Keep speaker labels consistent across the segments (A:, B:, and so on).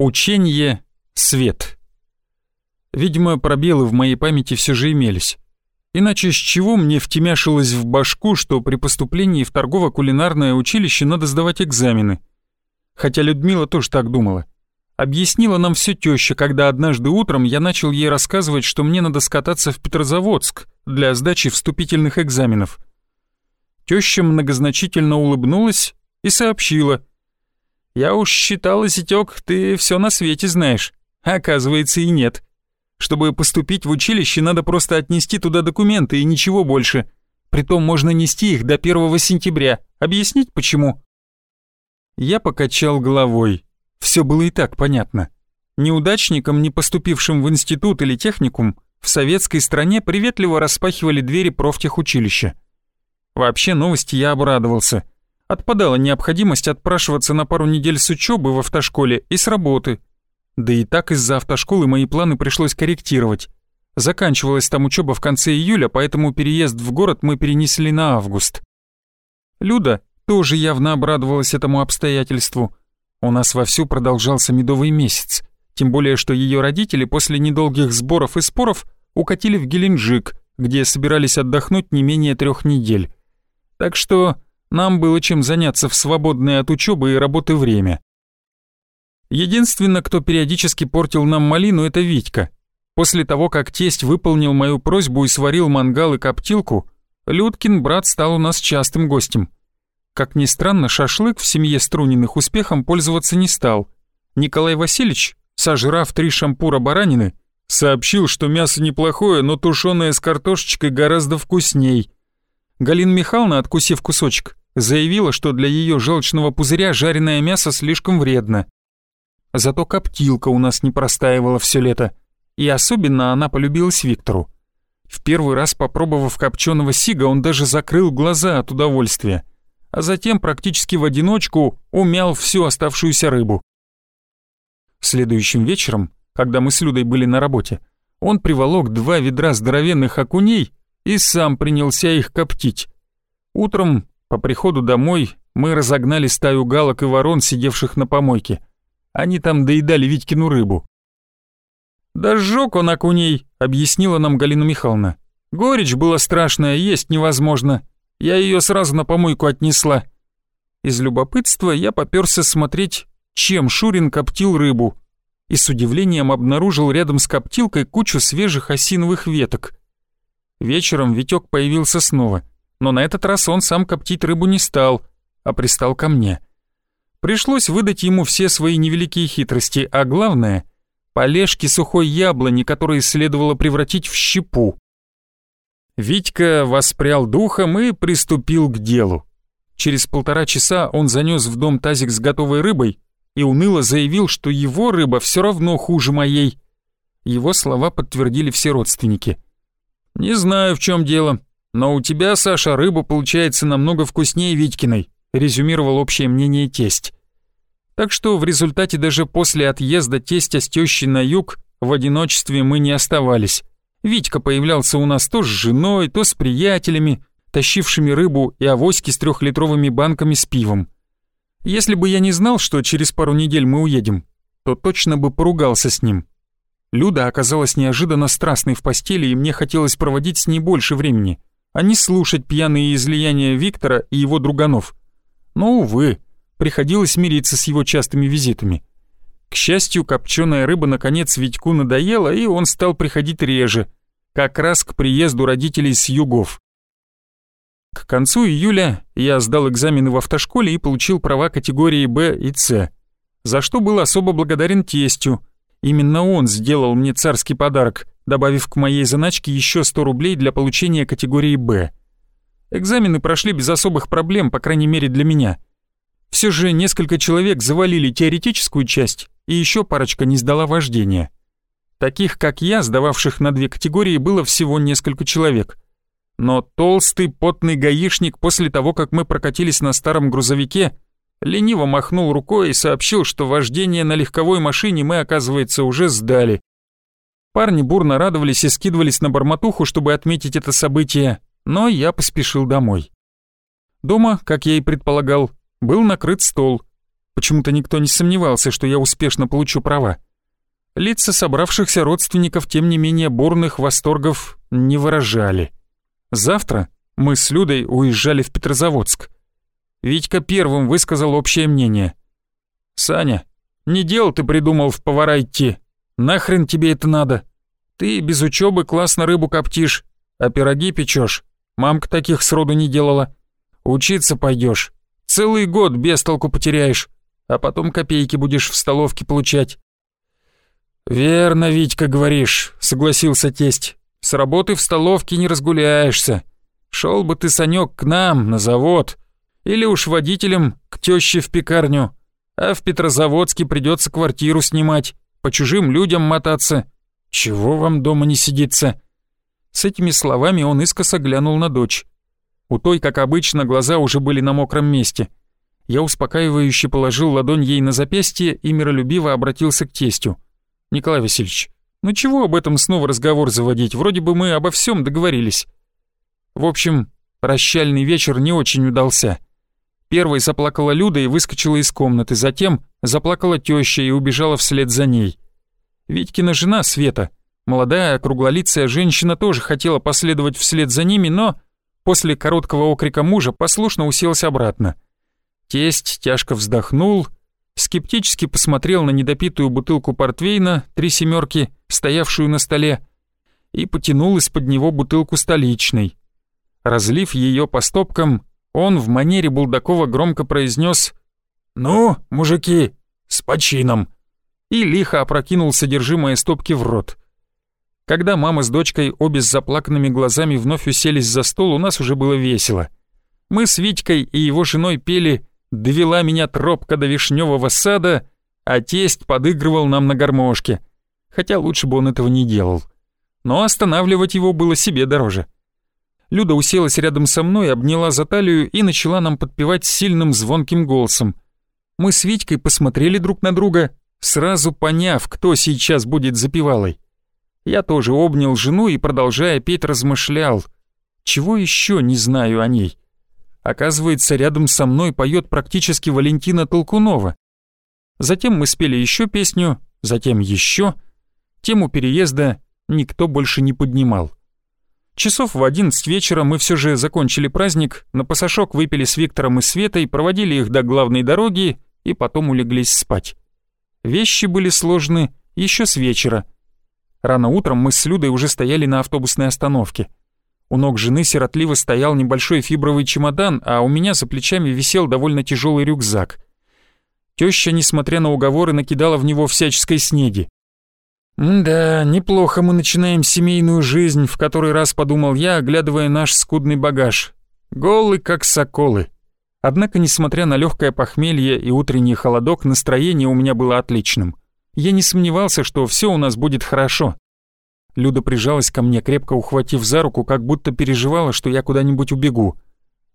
A: Учение «Свет». Видимо, пробелы в моей памяти все же имелись. Иначе с чего мне втемяшилось в башку, что при поступлении в торгово-кулинарное училище надо сдавать экзамены? Хотя Людмила тоже так думала. Объяснила нам все теща, когда однажды утром я начал ей рассказывать, что мне надо скататься в Петрозаводск для сдачи вступительных экзаменов. Теща многозначительно улыбнулась и сообщила. «Я уж считала, Сетёк, ты все на свете знаешь. оказывается, и нет. Чтобы поступить в училище, надо просто отнести туда документы и ничего больше. Притом можно нести их до 1 сентября. Объяснить почему?» Я покачал головой. Все было и так понятно. Неудачникам, не поступившим в институт или техникум, в советской стране приветливо распахивали двери профтехучилища. Вообще новости я обрадовался. Отпадала необходимость отпрашиваться на пару недель с учебы в автошколе и с работы. Да и так из-за автошколы мои планы пришлось корректировать. Заканчивалась там учеба в конце июля, поэтому переезд в город мы перенесли на август. Люда тоже явно обрадовалась этому обстоятельству. У нас вовсю продолжался медовый месяц, тем более что ее родители после недолгих сборов и споров укатили в Геленджик, где собирались отдохнуть не менее трех недель. Так что нам было чем заняться в свободное от учебы и работы время. Единственное, кто периодически портил нам малину, это Витька. После того, как тесть выполнил мою просьбу и сварил мангал и коптилку, Людкин брат стал у нас частым гостем. Как ни странно, шашлык в семье Струниных успехом пользоваться не стал. Николай Васильевич, сожрав три шампура баранины, сообщил, что мясо неплохое, но тушеное с картошечкой гораздо вкусней. Галина Михайловна, откусив кусочек, заявила, что для ее желчного пузыря жареное мясо слишком вредно. Зато коптилка у нас не простаивала все лето, и особенно она полюбилась Виктору. В первый раз попробовав копченого сига, он даже закрыл глаза от удовольствия а затем практически в одиночку умял всю оставшуюся рыбу. Следующим вечером, когда мы с Людой были на работе, он приволок два ведра здоровенных окуней и сам принялся их коптить. Утром, по приходу домой, мы разогнали стаю галок и ворон, сидевших на помойке. Они там доедали Витькину рыбу. «Да сжёг он окуней», — объяснила нам Галина Михайловна. «Горечь была страшная, есть невозможно. Я ее сразу на помойку отнесла. Из любопытства я попёрся смотреть, чем Шурин коптил рыбу, и с удивлением обнаружил рядом с коптилкой кучу свежих осиновых веток. Вечером Витек появился снова, но на этот раз он сам коптить рыбу не стал, а пристал ко мне. Пришлось выдать ему все свои невеликие хитрости, а главное — полежки сухой яблони, которые следовало превратить в щепу. Витька воспрял духом и приступил к делу. Через полтора часа он занес в дом тазик с готовой рыбой и уныло заявил, что его рыба все равно хуже моей. Его слова подтвердили все родственники. «Не знаю, в чем дело, но у тебя, Саша, рыба получается намного вкуснее Витькиной», резюмировал общее мнение тесть. Так что в результате даже после отъезда тестя с тещей на юг в одиночестве мы не оставались. Витька появлялся у нас то с женой, то с приятелями, тащившими рыбу и авоськи с трехлитровыми банками с пивом. Если бы я не знал, что через пару недель мы уедем, то точно бы поругался с ним. Люда оказалась неожиданно страстной в постели, и мне хотелось проводить с ней больше времени, а не слушать пьяные излияния Виктора и его друганов. Но, увы, приходилось мириться с его частыми визитами. К счастью, копченая рыба наконец Витьку надоела, и он стал приходить реже, как раз к приезду родителей с югов. К концу июля я сдал экзамены в автошколе и получил права категории Б и С, за что был особо благодарен тестю. Именно он сделал мне царский подарок, добавив к моей заначке еще 100 рублей для получения категории Б. Экзамены прошли без особых проблем, по крайней мере для меня. Все же несколько человек завалили теоретическую часть, и еще парочка не сдала вождение. Таких, как я, сдававших на две категории, было всего несколько человек. Но толстый, потный гаишник после того, как мы прокатились на старом грузовике, лениво махнул рукой и сообщил, что вождение на легковой машине мы, оказывается, уже сдали. Парни бурно радовались и скидывались на бормотуху, чтобы отметить это событие, но я поспешил домой. Дома, как я и предполагал, был накрыт стол, Почему-то никто не сомневался, что я успешно получу права. Лица собравшихся родственников, тем не менее, бурных восторгов не выражали. Завтра мы с Людой уезжали в Петрозаводск. Витька первым высказал общее мнение. «Саня, не дел ты придумал в повара идти. Нахрен тебе это надо? Ты без учебы классно рыбу коптишь, а пироги печешь. Мамка таких сроду не делала. Учиться пойдешь. Целый год без толку потеряешь, а потом копейки будешь в столовке получать. «Верно, Витька, говоришь», — согласился тесть. «С работы в столовке не разгуляешься. Шел бы ты, Санек, к нам, на завод. Или уж водителем к тёще в пекарню. А в Петрозаводске придется квартиру снимать, по чужим людям мотаться. Чего вам дома не сидится?» С этими словами он искоса глянул на дочь. У той, как обычно, глаза уже были на мокром месте. Я успокаивающе положил ладонь ей на запястье и миролюбиво обратился к тестю. «Николай Васильевич, ну чего об этом снова разговор заводить? Вроде бы мы обо всем договорились». В общем, прощальный вечер не очень удался. Первой заплакала Люда и выскочила из комнаты, затем заплакала теща и убежала вслед за ней. Витькина жена Света, молодая круглолицая женщина, тоже хотела последовать вслед за ними, но после короткого окрика мужа послушно уселась обратно. Тесть тяжко вздохнул скептически посмотрел на недопитую бутылку портвейна «Три семерки», стоявшую на столе, и потянул из-под него бутылку столичной. Разлив ее по стопкам, он в манере Булдакова громко произнес «Ну, мужики, с почином!» и лихо опрокинул содержимое стопки в рот. Когда мама с дочкой обе с заплаканными глазами вновь уселись за стол, у нас уже было весело. Мы с Витькой и его женой пели довела меня тропка до вишневого сада, а тесть подыгрывал нам на гармошке, хотя лучше бы он этого не делал. Но останавливать его было себе дороже. Люда уселась рядом со мной, обняла за талию и начала нам подпевать сильным звонким голосом. Мы с Витькой посмотрели друг на друга, сразу поняв, кто сейчас будет запевалой. Я тоже обнял жену и, продолжая петь, размышлял. Чего еще не знаю о ней? Оказывается, рядом со мной поет практически Валентина Толкунова. Затем мы спели еще песню, затем еще. Тему переезда никто больше не поднимал. Часов в одиннадцать вечера мы все же закончили праздник, на пасашок выпили с Виктором и Светой, проводили их до главной дороги и потом улеглись спать. Вещи были сложны еще с вечера. Рано утром мы с Людой уже стояли на автобусной остановке. У ног жены сиротливо стоял небольшой фибровый чемодан, а у меня за плечами висел довольно тяжелый рюкзак. Теща, несмотря на уговоры, накидала в него всяческой снеди. «Да, неплохо мы начинаем семейную жизнь», — в который раз подумал я, оглядывая наш скудный багаж. Голый, как соколы. Однако, несмотря на легкое похмелье и утренний холодок, настроение у меня было отличным. Я не сомневался, что все у нас будет хорошо. Люда прижалась ко мне, крепко ухватив за руку, как будто переживала, что я куда-нибудь убегу.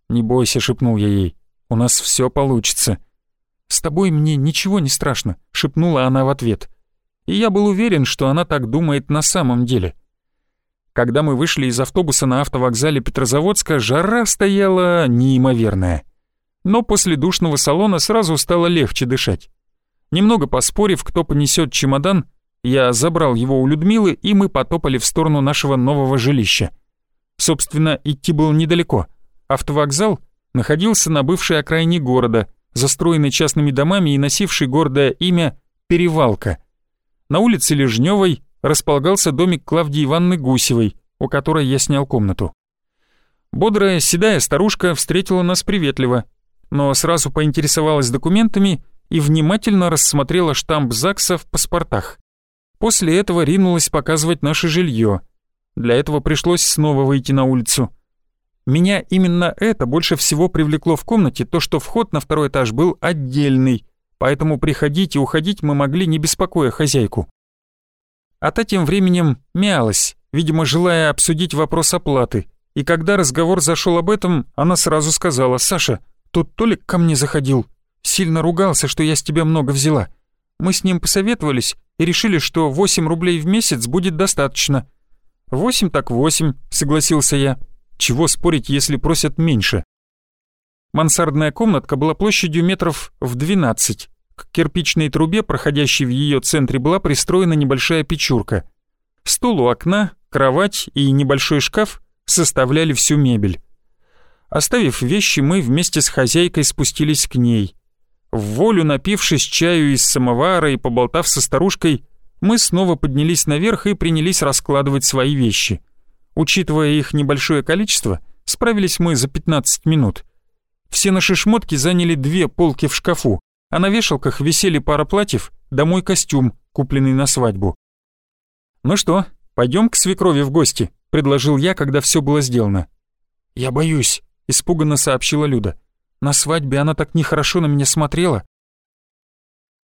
A: «Не бойся», — шепнул я ей, — «у нас все получится». «С тобой мне ничего не страшно», — шепнула она в ответ. И я был уверен, что она так думает на самом деле. Когда мы вышли из автобуса на автовокзале Петрозаводска, жара стояла неимоверная. Но после душного салона сразу стало легче дышать. Немного поспорив, кто понесет чемодан, я забрал его у Людмилы, и мы потопали в сторону нашего нового жилища. Собственно, идти было недалеко. Автовокзал находился на бывшей окраине города, застроенный частными домами и носивший гордое имя «Перевалка». На улице Лежневой располагался домик Клавдии Ивановны Гусевой, у которой я снял комнату. Бодрая, седая старушка встретила нас приветливо, но сразу поинтересовалась документами и внимательно рассмотрела штамп ЗАГСа в паспортах. После этого ринулась показывать наше жилье. Для этого пришлось снова выйти на улицу. Меня именно это больше всего привлекло в комнате, то, что вход на второй этаж был отдельный, поэтому приходить и уходить мы могли, не беспокоя хозяйку. А та тем временем мялась, видимо, желая обсудить вопрос оплаты, и когда разговор зашел об этом, она сразу сказала, «Саша, тут Толик ко мне заходил, сильно ругался, что я с тебя много взяла. Мы с ним посоветовались, и решили, что 8 рублей в месяц будет достаточно. «Восемь так восемь», — согласился я. «Чего спорить, если просят меньше?» Мансардная комнатка была площадью метров в 12, К кирпичной трубе, проходящей в ее центре, была пристроена небольшая печурка. Стул у окна, кровать и небольшой шкаф составляли всю мебель. Оставив вещи, мы вместе с хозяйкой спустились к ней. В волю напившись чаю из самовара и поболтав со старушкой, мы снова поднялись наверх и принялись раскладывать свои вещи. Учитывая их небольшое количество, справились мы за 15 минут. Все наши шмотки заняли две полки в шкафу, а на вешалках висели пара платьев да мой костюм, купленный на свадьбу. «Ну что, пойдем к свекрови в гости», — предложил я, когда все было сделано. «Я боюсь», — испуганно сообщила Люда. «На свадьбе она так нехорошо на меня смотрела».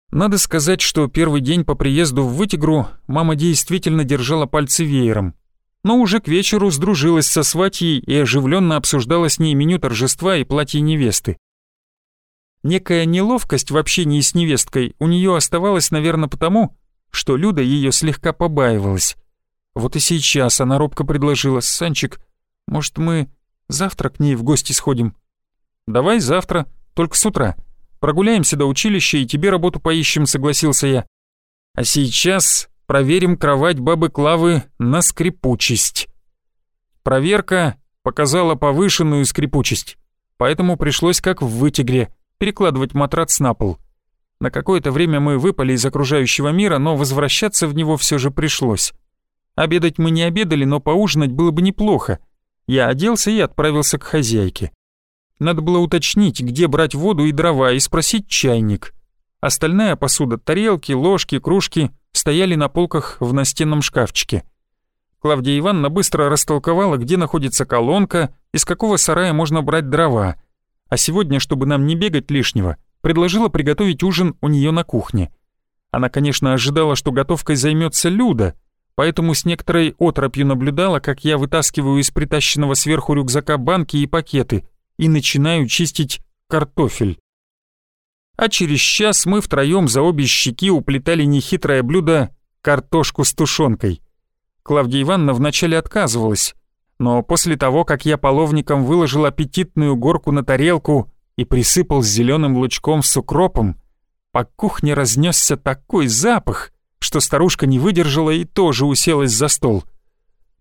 A: Надо сказать, что первый день по приезду в Вытигру мама действительно держала пальцы веером. Но уже к вечеру сдружилась со сватьей и оживленно обсуждала с ней меню торжества и платье невесты. Некая неловкость в общении с невесткой у нее оставалась, наверное, потому, что Люда ее слегка побаивалась. Вот и сейчас она робко предложила, «Санчик, может, мы завтра к ней в гости сходим?» «Давай завтра, только с утра. Прогуляемся до училища и тебе работу поищем», — согласился я. «А сейчас проверим кровать бабы Клавы на скрипучесть». Проверка показала повышенную скрипучесть, поэтому пришлось как в вытигре перекладывать матрац на пол. На какое-то время мы выпали из окружающего мира, но возвращаться в него все же пришлось. Обедать мы не обедали, но поужинать было бы неплохо. Я оделся и отправился к хозяйке. Надо было уточнить, где брать воду и дрова, и спросить чайник. Остальная посуда, тарелки, ложки, кружки стояли на полках в настенном шкафчике. Клавдия Ивановна быстро растолковала, где находится колонка, из какого сарая можно брать дрова. А сегодня, чтобы нам не бегать лишнего, предложила приготовить ужин у нее на кухне. Она, конечно, ожидала, что готовкой займется Люда, поэтому с некоторой отропью наблюдала, как я вытаскиваю из притащенного сверху рюкзака банки и пакеты и начинаю чистить картофель. А через час мы втроем за обе щеки уплетали нехитрое блюдо картошку с тушенкой. Клавдия Ивановна вначале отказывалась, но после того, как я половником выложил аппетитную горку на тарелку и присыпал зеленым лучком с укропом, по кухне разнесся такой запах, что старушка не выдержала и тоже уселась за стол.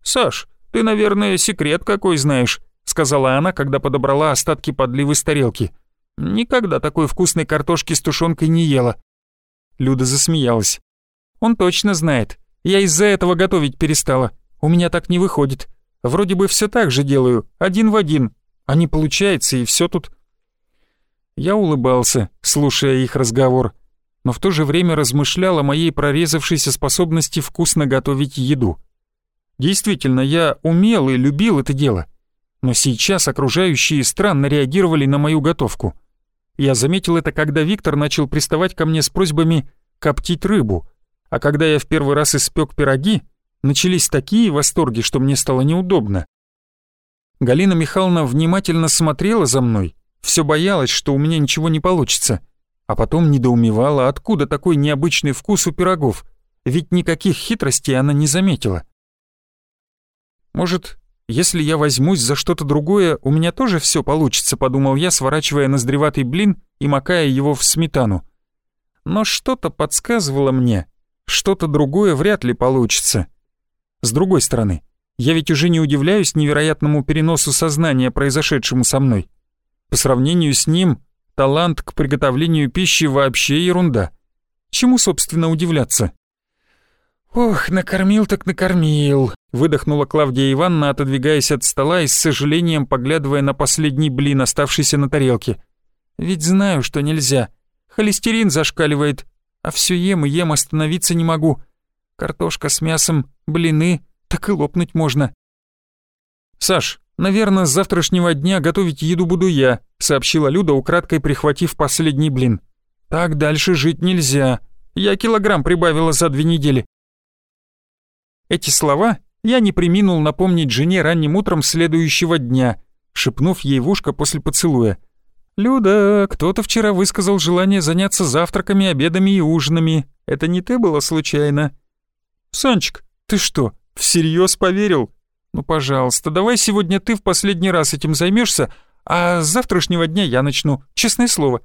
A: «Саш, ты, наверное, секрет какой знаешь», — сказала она, когда подобрала остатки подливы с тарелки. «Никогда такой вкусной картошки с тушенкой не ела». Люда засмеялась. «Он точно знает. Я из-за этого готовить перестала. У меня так не выходит. Вроде бы все так же делаю, один в один, а не получается, и все тут». Я улыбался, слушая их разговор, но в то же время размышлял о моей прорезавшейся способности вкусно готовить еду. Действительно, я умел и любил это дело, но сейчас окружающие странно реагировали на мою готовку. Я заметил это, когда Виктор начал приставать ко мне с просьбами коптить рыбу, а когда я в первый раз испек пироги, начались такие восторги, что мне стало неудобно. Галина Михайловна внимательно смотрела за мной, все боялась, что у меня ничего не получится. А потом недоумевала, откуда такой необычный вкус у пирогов, ведь никаких хитростей она не заметила. Может, если я возьмусь за что-то другое, у меня тоже все получится, подумал я, сворачивая ноздреватый блин и макая его в сметану. Но что-то подсказывало мне, что-то другое вряд ли получится. С другой стороны, я ведь уже не удивляюсь невероятному переносу сознания, произошедшему со мной. По сравнению с ним, талант к приготовлению пищи вообще ерунда. Чему, собственно, удивляться? «Ох, накормил так накормил», — выдохнула Клавдия Ивановна, отодвигаясь от стола и с сожалением поглядывая на последний блин, оставшийся на тарелке. «Ведь знаю, что нельзя. Холестерин зашкаливает, а все ем и ем, остановиться не могу. Картошка с мясом, блины, так и лопнуть можно». «Саш, «Наверное, с завтрашнего дня готовить еду буду я», — сообщила Люда, украдкой прихватив последний блин. «Так дальше жить нельзя. Я килограмм прибавила за две недели». Эти слова я не приминул напомнить жене ранним утром следующего дня, шепнув ей в ушко после поцелуя. «Люда, кто-то вчера высказал желание заняться завтраками, обедами и ужинами. Это не ты было случайно?» «Санчик, ты что, всерьез поверил?» «Ну, пожалуйста, давай сегодня ты в последний раз этим займешься, а с завтрашнего дня я начну, честное слово».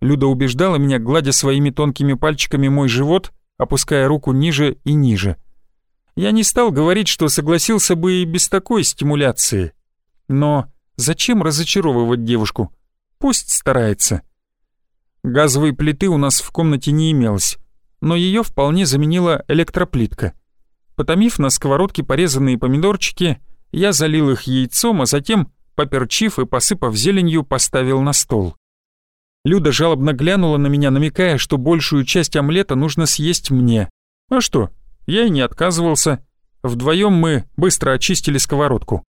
A: Люда убеждала меня, гладя своими тонкими пальчиками мой живот, опуская руку ниже и ниже. Я не стал говорить, что согласился бы и без такой стимуляции. Но зачем разочаровывать девушку? Пусть старается. Газовой плиты у нас в комнате не имелось, но ее вполне заменила электроплитка. Потомив на сковородке порезанные помидорчики, я залил их яйцом, а затем, поперчив и посыпав зеленью, поставил на стол. Люда жалобно глянула на меня, намекая, что большую часть омлета нужно съесть мне. А что, я и не отказывался. Вдвоем мы быстро очистили сковородку.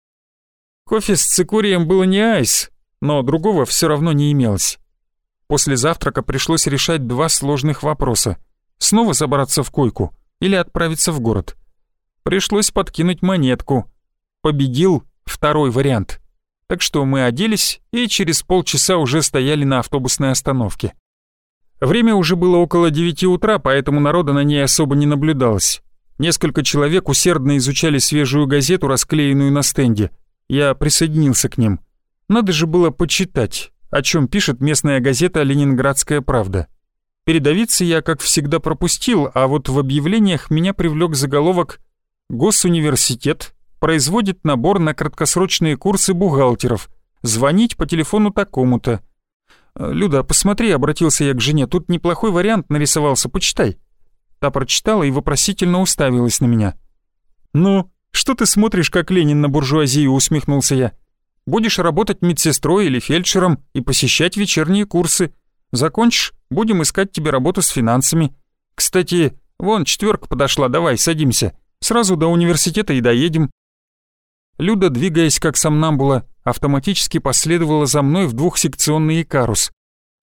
A: Кофе с цикорием было не айс, но другого все равно не имелось. После завтрака пришлось решать два сложных вопроса. Снова забраться в койку или отправиться в город. Пришлось подкинуть монетку. Победил второй вариант. Так что мы оделись и через полчаса уже стояли на автобусной остановке. Время уже было около девяти утра, поэтому народа на ней особо не наблюдалось. Несколько человек усердно изучали свежую газету, расклеенную на стенде. Я присоединился к ним. Надо же было почитать о чем пишет местная газета «Ленинградская правда». Передавиться я, как всегда, пропустил, а вот в объявлениях меня привлек заголовок «Госуниверситет производит набор на краткосрочные курсы бухгалтеров. Звонить по телефону такому-то». «Люда, посмотри», — обратился я к жене, — «тут неплохой вариант нарисовался, почитай». Та прочитала и вопросительно уставилась на меня. «Ну, что ты смотришь, как Ленин на буржуазию?» — усмехнулся я. Будешь работать медсестрой или фельдшером и посещать вечерние курсы. Закончишь, будем искать тебе работу с финансами. Кстати, вон четверка подошла, давай, садимся. Сразу до университета и доедем». Люда, двигаясь как сомнамбула, автоматически последовала за мной в двухсекционный карус.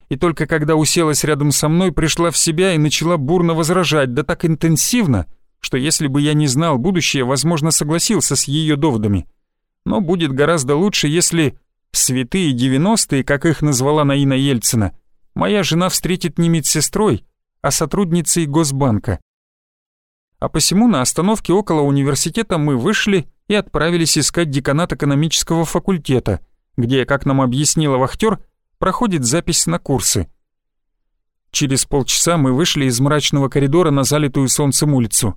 A: И только когда уселась рядом со мной, пришла в себя и начала бурно возражать, да так интенсивно, что если бы я не знал будущее, возможно, согласился с ее доводами но будет гораздо лучше, если «святые девяностые», как их назвала Наина Ельцина, моя жена встретит не медсестрой, а сотрудницей Госбанка. А посему на остановке около университета мы вышли и отправились искать деканат экономического факультета, где, как нам объяснила вахтер, проходит запись на курсы. Через полчаса мы вышли из мрачного коридора на залитую солнцем улицу.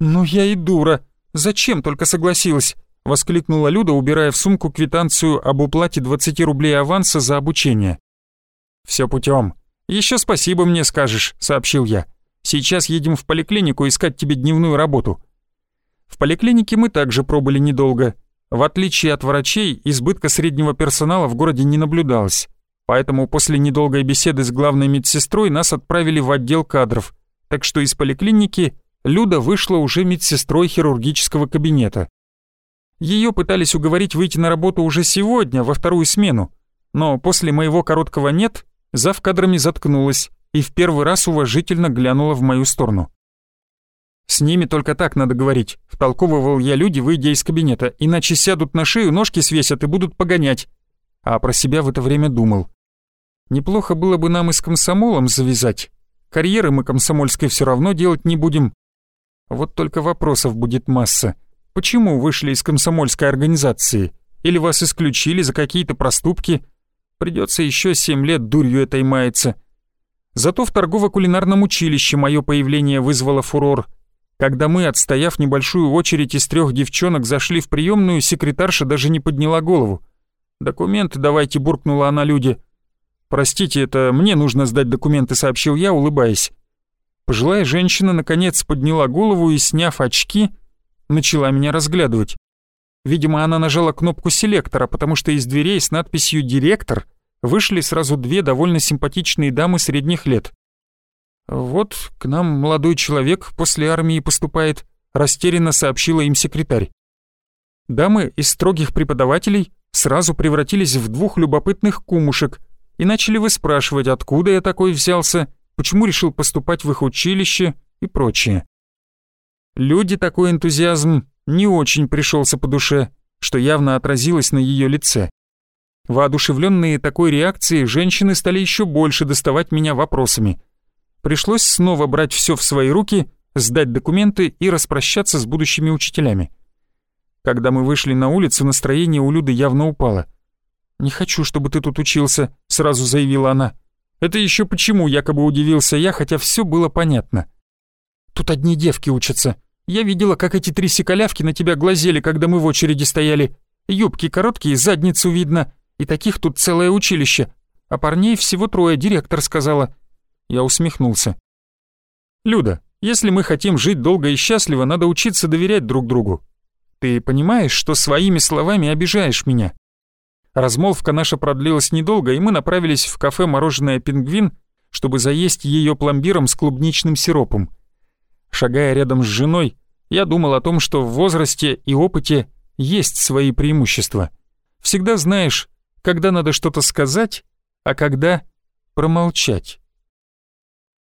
A: «Ну я и дура! Зачем только согласилась? — воскликнула Люда, убирая в сумку квитанцию об уплате 20 рублей аванса за обучение. «Все путем. Еще спасибо мне скажешь», — сообщил я. «Сейчас едем в поликлинику искать тебе дневную работу». В поликлинике мы также пробыли недолго. В отличие от врачей, избытка среднего персонала в городе не наблюдалось. Поэтому после недолгой беседы с главной медсестрой нас отправили в отдел кадров. Так что из поликлиники Люда вышла уже медсестрой хирургического кабинета. Ее пытались уговорить выйти на работу уже сегодня, во вторую смену, но после моего короткого «нет» зав кадрами заткнулась и в первый раз уважительно глянула в мою сторону. «С ними только так надо говорить», — втолковывал я люди, выйдя из кабинета, «иначе сядут на шею, ножки свесят и будут погонять». А про себя в это время думал. «Неплохо было бы нам и с комсомолом завязать. Карьеры мы комсомольской все равно делать не будем. Вот только вопросов будет масса. Почему вышли из комсомольской организации? Или вас исключили за какие-то проступки? Придется еще семь лет дурью этой маяться. Зато в торгово-кулинарном училище мое появление вызвало фурор. Когда мы, отстояв небольшую очередь из трех девчонок, зашли в приемную, секретарша даже не подняла голову. «Документы давайте», — буркнула она люди. «Простите, это мне нужно сдать документы», — сообщил я, улыбаясь. Пожилая женщина, наконец, подняла голову и, сняв очки, — начала меня разглядывать. Видимо, она нажала кнопку селектора, потому что из дверей с надписью «Директор» вышли сразу две довольно симпатичные дамы средних лет. «Вот к нам молодой человек после армии поступает», — растерянно сообщила им секретарь. Дамы из строгих преподавателей сразу превратились в двух любопытных кумушек и начали выспрашивать, откуда я такой взялся, почему решил поступать в их училище и прочее. Люди такой энтузиазм не очень пришелся по душе, что явно отразилось на ее лице. Воодушевленные такой реакцией, женщины стали еще больше доставать меня вопросами. Пришлось снова брать все в свои руки, сдать документы и распрощаться с будущими учителями. Когда мы вышли на улицу, настроение у Люды явно упало. «Не хочу, чтобы ты тут учился», — сразу заявила она. Это еще почему, якобы удивился я, хотя все было понятно. Тут одни девки учатся. Я видела, как эти три сикалявки на тебя глазели, когда мы в очереди стояли. Юбки короткие, задницу видно. И таких тут целое училище. А парней всего трое, директор сказала. Я усмехнулся. «Люда, если мы хотим жить долго и счастливо, надо учиться доверять друг другу. Ты понимаешь, что своими словами обижаешь меня?» Размолвка наша продлилась недолго, и мы направились в кафе «Мороженое Пингвин», чтобы заесть ее пломбиром с клубничным сиропом. Шагая рядом с женой, я думал о том, что в возрасте и опыте есть свои преимущества. Всегда знаешь, когда надо что-то сказать, а когда промолчать.